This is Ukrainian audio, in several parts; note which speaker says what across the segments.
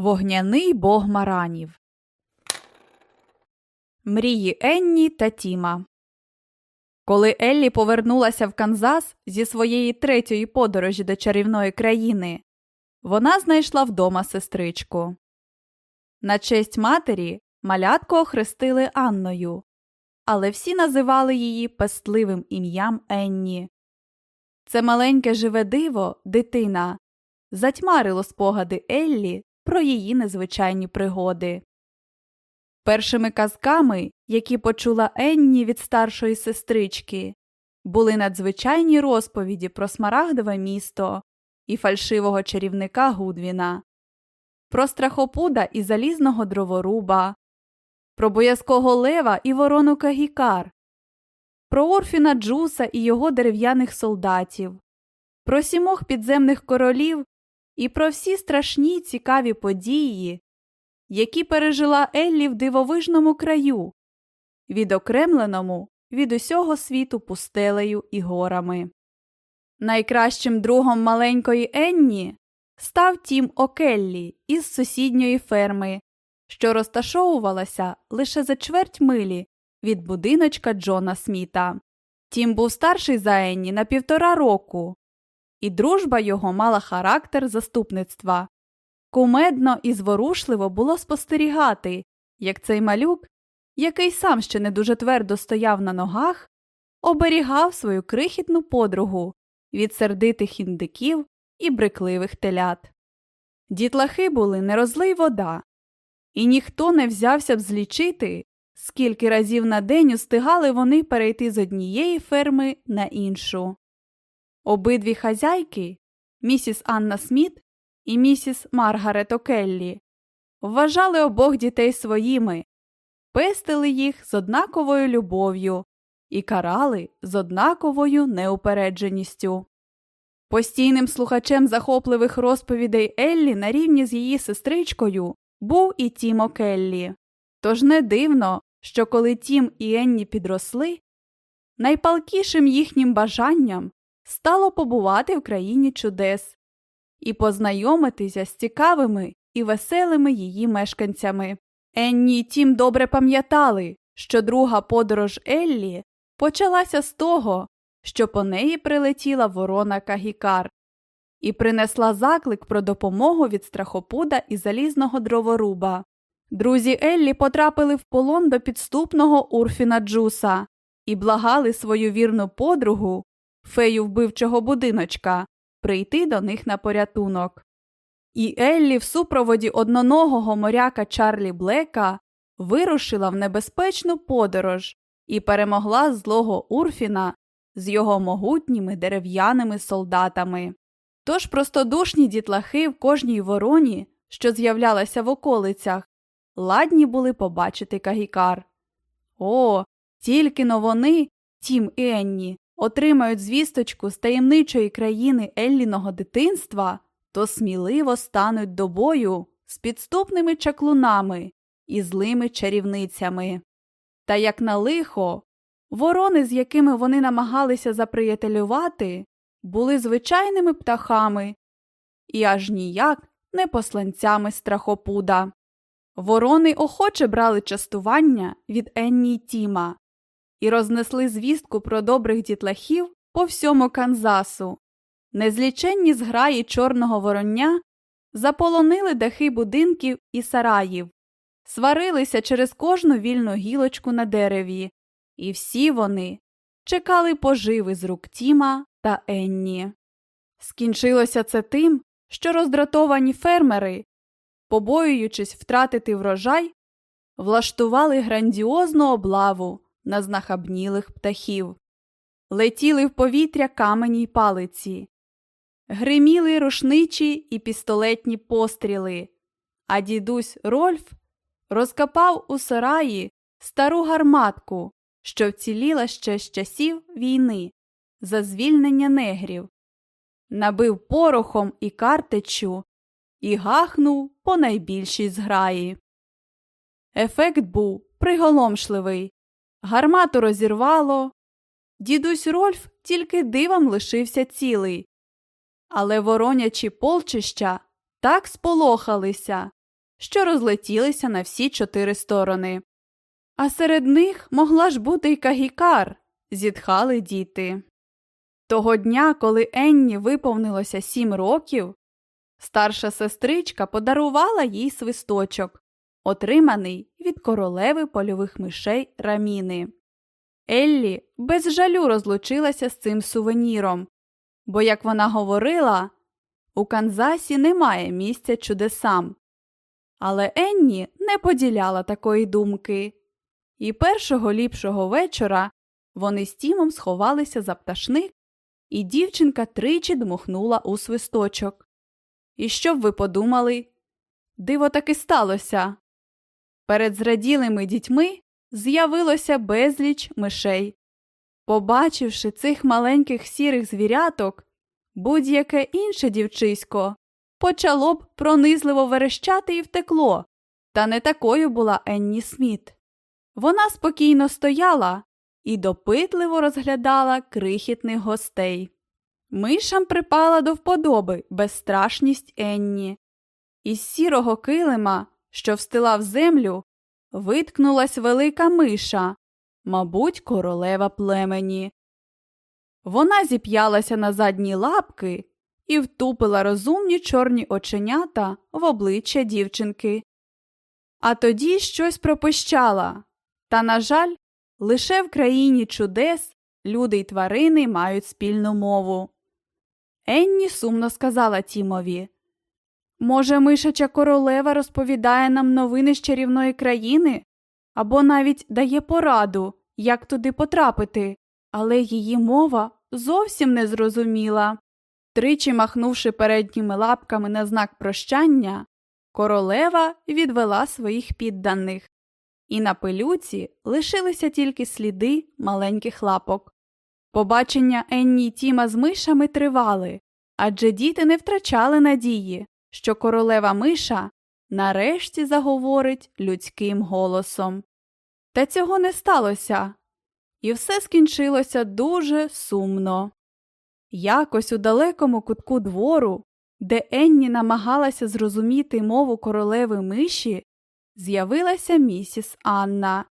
Speaker 1: Вогняний бог маранів. Мрії Енні та Тіма. Коли Еллі повернулася в Канзас зі своєї третьої подорожі до чарівної країни, вона знайшла вдома сестричку. На честь матері малятку охрестили Анною, але всі називали її пестливим ім'ям Енні. Це маленьке живе диво, дитина, затьмарило спогади Еллі про її незвичайні пригоди. Першими казками, які почула Енні від старшої сестрички, були надзвичайні розповіді про смарагдове місто і фальшивого чарівника Гудвіна, про страхопуда і залізного дроворуба, про боязкого лева і ворону Кагікар, про Орфіна Джуса і його дерев'яних солдатів, про сімох підземних королів і про всі страшні цікаві події, які пережила Еллі в дивовижному краю, відокремленому від усього світу пустелею і горами. Найкращим другом маленької Енні став Тім Океллі із сусідньої ферми, що розташовувалася лише за чверть милі від будиночка Джона Сміта. Тім був старший за Енні на півтора року, і дружба його мала характер заступництва. Кумедно і зворушливо було спостерігати, як цей малюк, який сам ще не дуже твердо стояв на ногах, оберігав свою крихітну подругу від сердитих індиків і брикливих телят. Дітлахи були не розлий вода, і ніхто не взявся б злічити, скільки разів на день устигали вони перейти з однієї ферми на іншу. Обидві хазяйки, місіс Анна Сміт і місіс Маргарет Океллі, вважали обох дітей своїми, пестили їх з однаковою любов'ю і карали з однаковою неупередженістю. Постійним слухачем захопливих розповідей Еллі на рівні з її сестричкою був і Тім Океллі. Тож не дивно, що коли Тім і Енні підросли, найпалкішим їхнім бажанням стало побувати в країні чудес і познайомитися з цікавими і веселими її мешканцями. Енні і Тім добре пам'ятали, що друга подорож Еллі почалася з того, що по неї прилетіла ворона Кагікар і принесла заклик про допомогу від страхопуда і залізного дроворуба. Друзі Еллі потрапили в полон до підступного Урфіна Джуса і благали свою вірну подругу, фею вбивчого будиночка, прийти до них на порятунок. І Еллі в супроводі одноногого моряка Чарлі Блека вирушила в небезпечну подорож і перемогла злого Урфіна з його могутніми дерев'яними солдатами. Тож простодушні дітлахи в кожній вороні, що з'являлася в околицях, ладні були побачити Кагікар. О, тільки но вони, Тім і Енні, отримають звісточку з таємничої країни Елліного дитинства, то сміливо стануть до бою з підступними чаклунами і злими чарівницями. Та як на лихо, ворони, з якими вони намагалися заприятелювати, були звичайними птахами і аж ніяк не посланцями страхопуда. Ворони охоче брали частування від Енні Тіма і рознесли звістку про добрих дітлахів по всьому Канзасу. Незліченні зграї чорного вороння заполонили дахи будинків і сараїв, сварилися через кожну вільну гілочку на дереві, і всі вони чекали поживи з рук Тіма та Енні. Скінчилося це тим, що роздратовані фермери, побоюючись втратити врожай, влаштували грандіозну облаву на знахабнілих птахів, летіли в повітря камені й палиці, гриміли рушничі і пістолетні постріли, а дідусь Рольф розкопав у сараї стару гарматку, що вціліла ще з часів війни за звільнення негрів, набив порохом і картечу і гахнув по найбільшій зграї. Ефект був приголомшливий. Гармату розірвало. Дідусь Рольф тільки дивом лишився цілий. Але воронячі полчища так сполохалися, що розлетілися на всі чотири сторони. А серед них могла ж бути й кагікар, зітхали діти. Того дня, коли Енні виповнилося сім років, старша сестричка подарувала їй свисточок, отриманий від королеви польових мишей раміни. Еллі без жалю розлучилася з цим сувеніром, бо, як вона говорила, у Канзасі немає місця чудесам. Але Енні не поділяла такої думки, і першого ліпшого вечора вони з Тімом сховалися за пташник, і дівчинка тричі дмухнула у свисточок. І що б ви подумали? Диво таки сталося. Перед зраділими дітьми з'явилося безліч мишей. Побачивши цих маленьких сірих звіряток, будь-яке інше дівчисько почало б пронизливо верещати і втекло, та не такою була Енні Сміт. Вона спокійно стояла і допитливо розглядала крихітних гостей. Мишам припала до вподоби безстрашність Енні. Із сірого килима, що встилав землю, виткнулась велика миша, мабуть, королева племені. Вона зіп'ялася на задні лапки і втупила розумні чорні оченята в обличчя дівчинки. А тоді щось пропищала. Та, на жаль, лише в країні чудес люди й тварини мають спільну мову. Енні сумно сказала Тімові Може, мишача королева розповідає нам новини з чарівної країни або навіть дає пораду, як туди потрапити, але її мова зовсім не зрозуміла. Тричі махнувши передніми лапками на знак прощання, королева відвела своїх підданих, і на пилюці лишилися тільки сліди маленьких лапок. Побачення Енні й Тіма з мишами тривали, адже діти не втрачали надії, що королева миша нарешті заговорить людським голосом. Та цього не сталося, і все скінчилося дуже сумно. Якось у далекому кутку двору, де Енні намагалася зрозуміти мову королеви миші, з'явилася місіс Анна.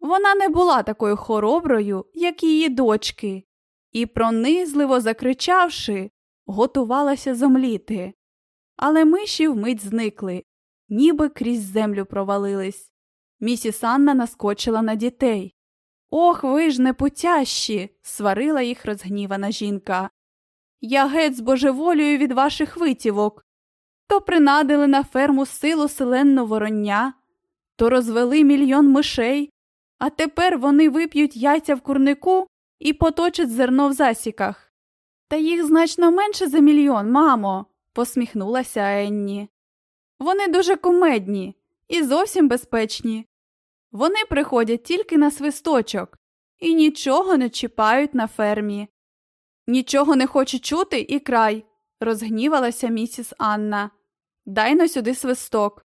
Speaker 1: Вона не була такою хороброю, як її дочки, і, пронизливо закричавши, готувалася зомліти. Але миші вмить зникли, ніби крізь землю провалились. Місіс Анна наскочила на дітей. Ох, ви ж непутящі, сварила їх розгнівана жінка. Я геть збожеволюю від ваших витівок. То принадили на ферму силу селенну вороння, то розвели мільйон мишей, а тепер вони вип'ють яйця в курнику і поточать зерно в засіках. Та їх значно менше за мільйон, мамо, посміхнулася Енні. Вони дуже кумедні і зовсім безпечні. Вони приходять тільки на свисточок і нічого не чіпають на фермі. Нічого не хочу чути і край, розгнівалася місіс Анна. Дай на сюди свисток.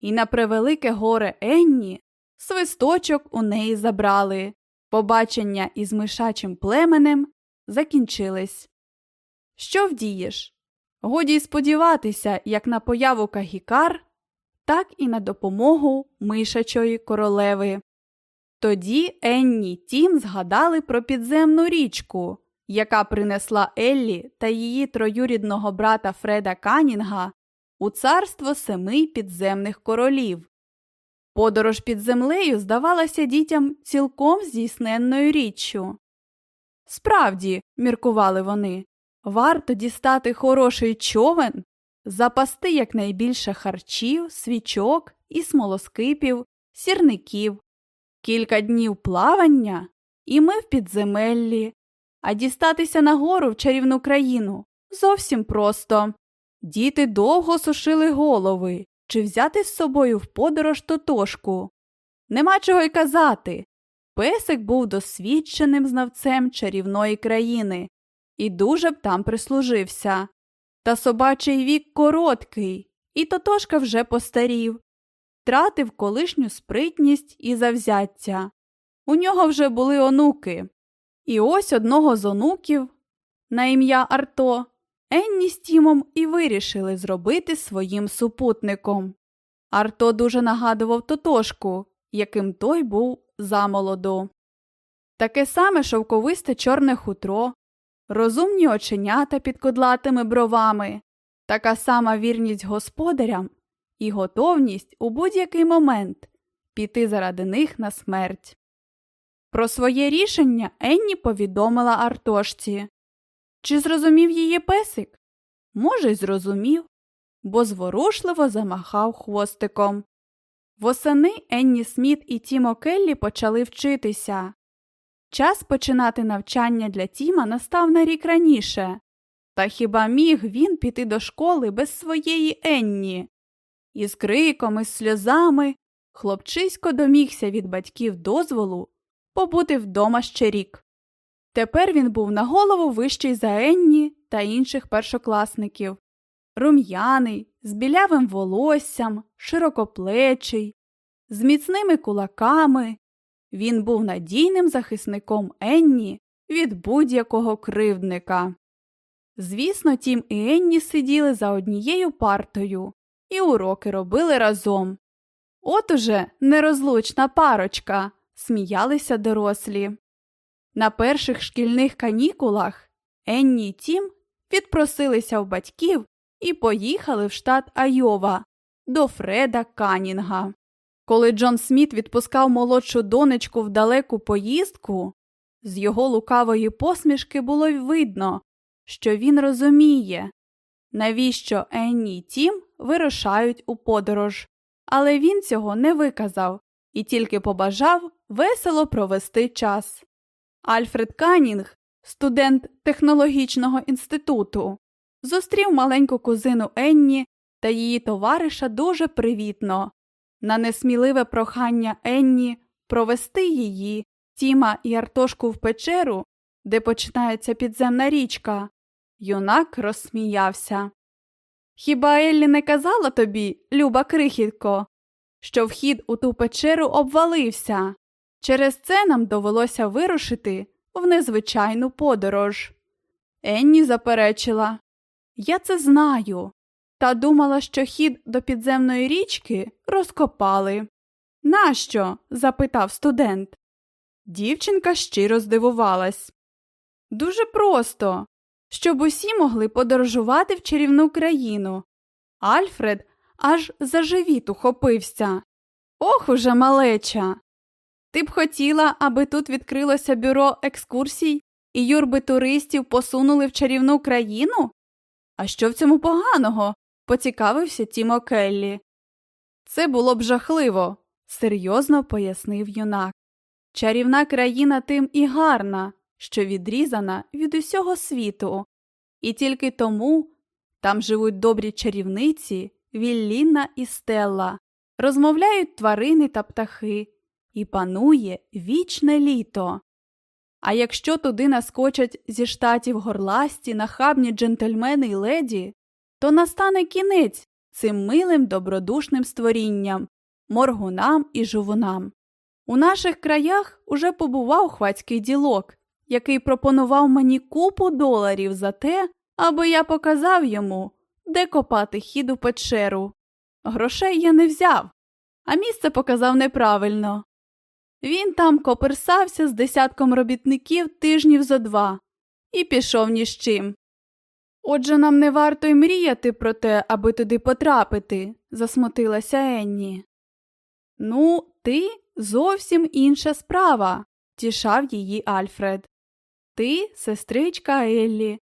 Speaker 1: І на превелике горе Енні свисточок у неї забрали. Побачення із мишачим племенем закінчились. Що вдієш? Годі сподіватися, як на появу кагікар, так і на допомогу мишачої королеви. Тоді Енні Тім згадали про підземну річку, яка принесла Еллі та її троюрідного брата Фреда Канінга у царство семи підземних королів. Подорож під землею здавалася дітям цілком здійсненною річчю. Справді, міркували вони, варто дістати хороший човен, запасти якнайбільше харчів, свічок і смолоскипів, сірників, кілька днів плавання, і ми в підземеллі, а дістатися нагору в чарівну країну зовсім просто. Діти довго сушили голови чи взяти з собою в подорож тотошку. Нема чого й казати. Песик був досвідченим знавцем чарівної країни і дуже б там прислужився. Та собачий вік короткий, і Тотошка вже постарів, тратив колишню спритність і завзяття. У нього вже були онуки. І ось одного з онуків, на ім'я Арто, Енні з Тімом і вирішили зробити своїм супутником. Арто дуже нагадував тотошку, яким той був замолоду. Таке саме шовковисте чорне хутро, розумні оченята під кудлатими бровами, така сама вірність господарям і готовність у будь-який момент піти заради них на смерть. Про своє рішення Енні повідомила Артошці. Чи зрозумів її песик? Може, й зрозумів, бо зворушливо замахав хвостиком. Восени Енні Сміт і Тімо Келлі почали вчитися. Час починати навчання для Тіма настав на рік раніше. Та хіба міг він піти до школи без своєї Енні? Із криком, із сльозами хлопчисько домігся від батьків дозволу побути вдома ще рік. Тепер він був на голову вищий за Енні та інших першокласників. Рум'яний, з білявим волоссям, широкоплечий, з міцними кулаками. Він був надійним захисником Енні від будь-якого кривдника. Звісно, Тім і Енні сиділи за однією партою і уроки робили разом. От уже нерозлучна парочка, сміялися дорослі. На перших шкільних канікулах Енні і Тім відпросилися в батьків і поїхали в штат Айова до Фреда Канінга. Коли Джон Сміт відпускав молодшу донечку в далеку поїздку, з його лукавої посмішки було видно, що він розуміє, навіщо Енні і Тім вирушають у подорож, але він цього не виказав і тільки побажав весело провести час. Альфред Канінг, студент технологічного інституту, зустрів маленьку кузину Енні та її товариша дуже привітно. На несміливе прохання Енні провести її, Тіма і Артошку в печеру, де починається підземна річка, юнак розсміявся. Хіба Еллі не казала тобі, люба крихітко, що вхід у ту печеру обвалився? Через це нам довелося вирушити в незвичайну подорож. Енні заперечила Я це знаю, та думала, що хід до підземної річки розкопали. Нащо? запитав студент. Дівчинка щиро здивувалась. Дуже просто, щоб усі могли подорожувати в чарівну країну. Альфред аж за живіт ухопився. Ох уже малеча. Ти б хотіла, аби тут відкрилося бюро екскурсій і юрби туристів посунули в чарівну країну? А що в цьому поганого? Поцікавився Тімо Келлі. Це було б жахливо, серйозно пояснив юнак. Чарівна країна тим і гарна, що відрізана від усього світу, і тільки тому там живуть добрі чарівниці, Вілліна і Стелла, розмовляють тварини та птахи, і панує вічне літо. А якщо туди наскочать зі штатів горласті нахабні джентльмени й леді, то настане кінець цим милим добродушним створінням, моргунам і жувунам. У наших краях уже побував хвацький ділок, який пропонував мені купу доларів за те, аби я показав йому, де копати хід у печеру. Грошей я не взяв, а місце показав неправильно. Він там коперсався з десятком робітників тижнів зо два і пішов ні з чим. Отже, нам не варто й мріяти про те, аби туди потрапити, засмутилася Енні. Ну, ти зовсім інша справа, тішав її Альфред. Ти сестричка Еллі,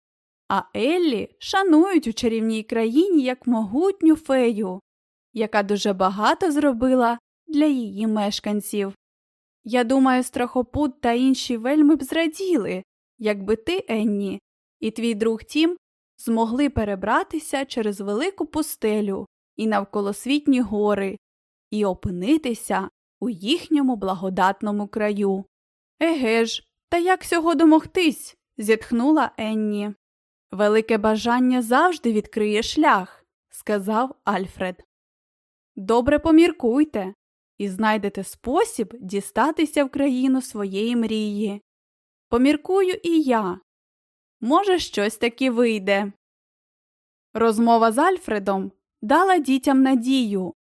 Speaker 1: а Еллі шанують у чарівній країні як могутню фею, яка дуже багато зробила для її мешканців. Я думаю, страхопут та інші вельми б зраділи, якби ти, Енні, і твій друг Тім змогли перебратися через велику пустелю і навколосвітні гори і опинитися у їхньому благодатному краю. Еге ж, та як сього домогтись? зітхнула Енні. Велике бажання завжди відкриє шлях, сказав Альфред. Добре поміркуйте і знайдете спосіб дістатися в країну своєї мрії. Поміркую і я. Може, щось таки вийде. Розмова з Альфредом дала дітям надію.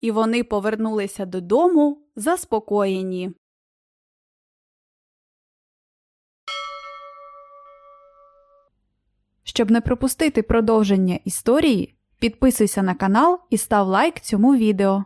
Speaker 1: і вони повернулися додому заспокоєні. Щоб не пропустити продовження історії, підписуйся на канал і став лайк цьому відео.